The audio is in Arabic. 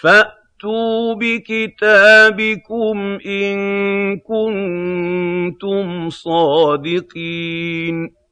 فَأْتُوا بِكِتَابِكُمْ إِن كُنتُمْ صَادِقِينَ